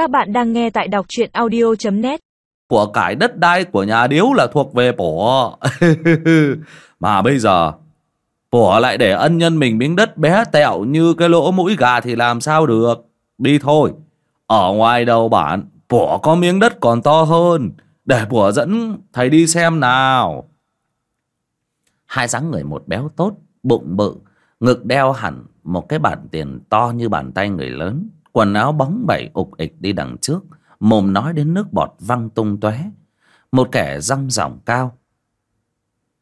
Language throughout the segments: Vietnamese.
Các bạn đang nghe tại đọc truyện audio.net của cải đất đai của nhà điếu là thuộc về bổ. Mà bây giờ bổ lại để ân nhân mình miếng đất bé tẹo như cái lỗ mũi gà thì làm sao được? Đi thôi. Ở ngoài đầu bản bổ có miếng đất còn to hơn. Để bổ dẫn thầy đi xem nào. Hai dáng người một béo tốt bụng bự ngực đeo hẳn một cái bản tiền to như bàn tay người lớn quần áo bóng bẩy ục ịch đi đằng trước, mồm nói đến nước bọt văng tung tóe. Một kẻ răng ròng cao,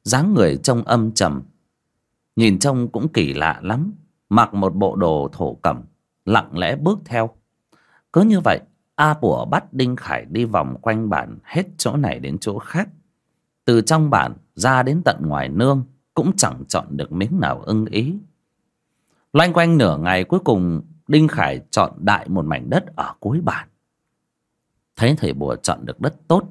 dáng người trông âm trầm, nhìn trông cũng kỳ lạ lắm, mặc một bộ đồ thổ cẩm, lặng lẽ bước theo. Cứ như vậy, a bủa bắt đinh khải đi vòng quanh bản hết chỗ này đến chỗ khác. Từ trong bản ra đến tận ngoài nương cũng chẳng chọn được miếng nào ưng ý. Loanh quanh nửa ngày cuối cùng đinh khải chọn đại một mảnh đất ở cuối bản. Thấy thầy bùa chọn được đất tốt.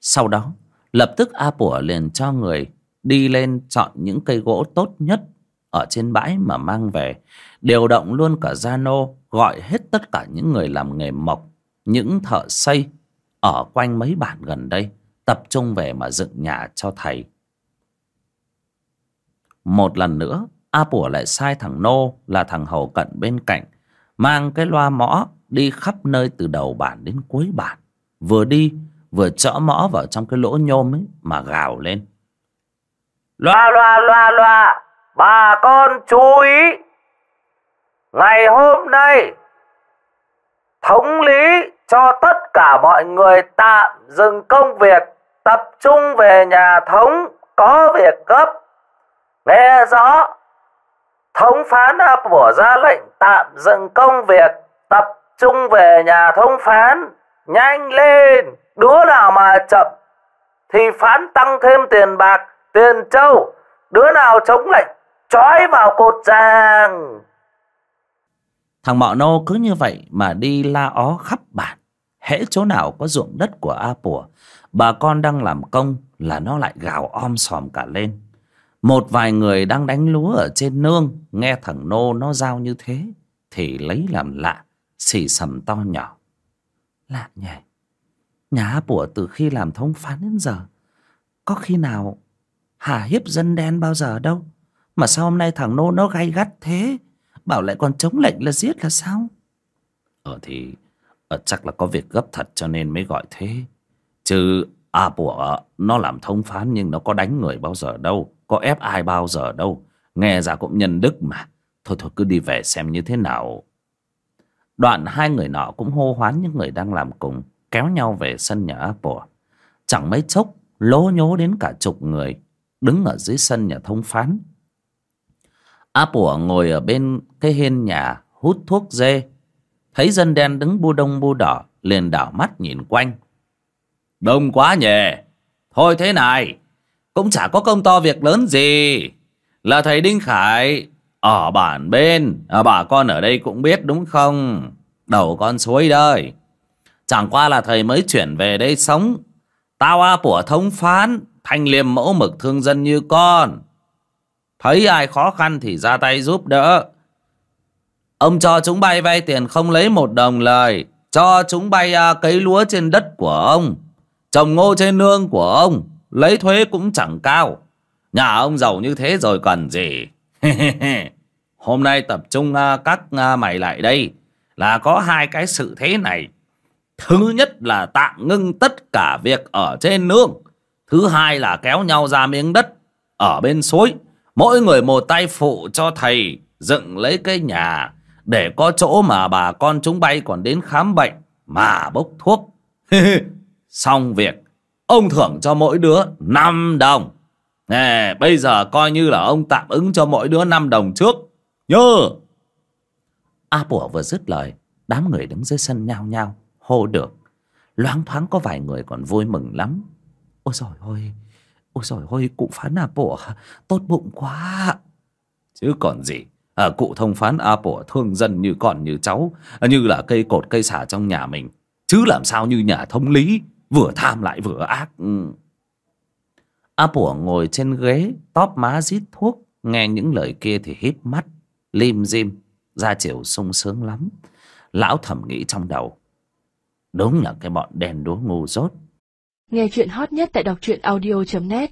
Sau đó, lập tức a bùa liền cho người đi lên chọn những cây gỗ tốt nhất ở trên bãi mà mang về, điều động luôn cả gia nô gọi hết tất cả những người làm nghề mộc, những thợ xây ở quanh mấy bản gần đây, tập trung về mà dựng nhà cho thầy. Một lần nữa a Pủa lại sai thằng nô là thằng hầu cận bên cạnh, mang cái loa mõ đi khắp nơi từ đầu bản đến cuối bản. Vừa đi, vừa chõ mõ vào trong cái lỗ nhôm ấy mà gào lên. Loa loa loa loa, bà con chú ý. Ngày hôm nay, thống lý cho tất cả mọi người tạm dừng công việc, tập trung về nhà thống, có việc gấp. Nghe rõ thống phán đã bỏ ra lệnh tạm dừng công việc, tập trung về nhà thống phán, nhanh lên, đứa nào mà chậm thì phán tăng thêm tiền bạc, tiền trâu, đứa nào chống lệnh, trói vào cột giang thằng mọ nô cứ như vậy mà đi la ó khắp bản. Hễ chỗ nào có ruộng đất của a pùa, bà con đang làm công là nó lại gào om sòm cả lên một vài người đang đánh lúa ở trên nương nghe thằng nô nó giao như thế thì lấy làm lạ xì sầm to nhỏ. Lạ nhỉ. Nhà bủa từ khi làm thông phán đến giờ có khi nào hà hiếp dân đen bao giờ đâu mà sao hôm nay thằng nô nó gay gắt thế? Bảo lại còn chống lệnh là giết là sao? Ờ thì ờ, chắc là có việc gấp thật cho nên mới gọi thế. Chứ à bủa nó làm thông phán nhưng nó có đánh người bao giờ đâu có ép ai bao giờ đâu. Nghe ra cũng nhân đức mà. Thôi thôi, cứ đi về xem như thế nào. Đoạn hai người nọ cũng hô hoán những người đang làm cùng, kéo nhau về sân nhà apple. Chẳng mấy chốc, lố nhố đến cả chục người đứng ở dưới sân nhà thông phán. Apple ngồi ở bên cái hiên nhà, hút thuốc dê. Thấy dân đen đứng bu đông bu đỏ, liền đảo mắt nhìn quanh. Đông quá nhỉ. Thôi thế này cũng chả có công to việc lớn gì. Là thầy đinh khải ở bản bên. À, bà con ở đây cũng biết đúng không? Đầu con suối đây chẳng qua là thầy mới chuyển về đây sống. Tao a của thống phán thanh liêm mẫu mực thương dân như con. Thấy ai khó khăn thì ra tay giúp đỡ. Ông cho chúng bay vay tiền không lấy một đồng lời. Cho chúng bay à, cấy lúa trên đất của ông. Trồng ngô trên nương của ông lấy thuế cũng chẳng cao. Nhà ông giàu như thế rồi cần gì? Hôm nay tập trung à, các à, mày lại đây. Là có hai cái sự thế này. Thứ nhất là tạm ngưng tất cả việc ở trên nương. Thứ hai là kéo nhau ra miếng đất ở bên suối. Mỗi người một tay phụ cho thầy dựng lấy cái nhà. Để có chỗ mà bà con chúng bay còn đến khám bệnh mà bốc thuốc. Xong việc ông thưởng cho mỗi đứa 5 đồng. Nè bây giờ coi như là ông tạm ứng cho mỗi đứa 5 đồng trước. Nhớ. A bủa vừa dứt lời đám người đứng dưới sân nhao nhao hô được. Loáng thoáng có vài người còn vui mừng lắm. Ôi trời ơi ôi trời ơi cụ phán a bủa tốt bụng quá. Chứ còn gì à, cụ thông phán a bủa thương dân như con như cháu như là cây cột cây xả trong nhà mình. Chứ làm sao như nhà thông lý vừa tham lại vừa ác. Ừ. A bủa ngồi trên ghế, tóp má rít thuốc. Nghe những lời kia thì híp mắt, lim dim ra chiều sung sướng lắm. Lão thầm nghĩ trong đầu. Đúng là cái bọn đèn đố ngu dốt. Nghe chuyện hot nhất tại đọc truyện audio.net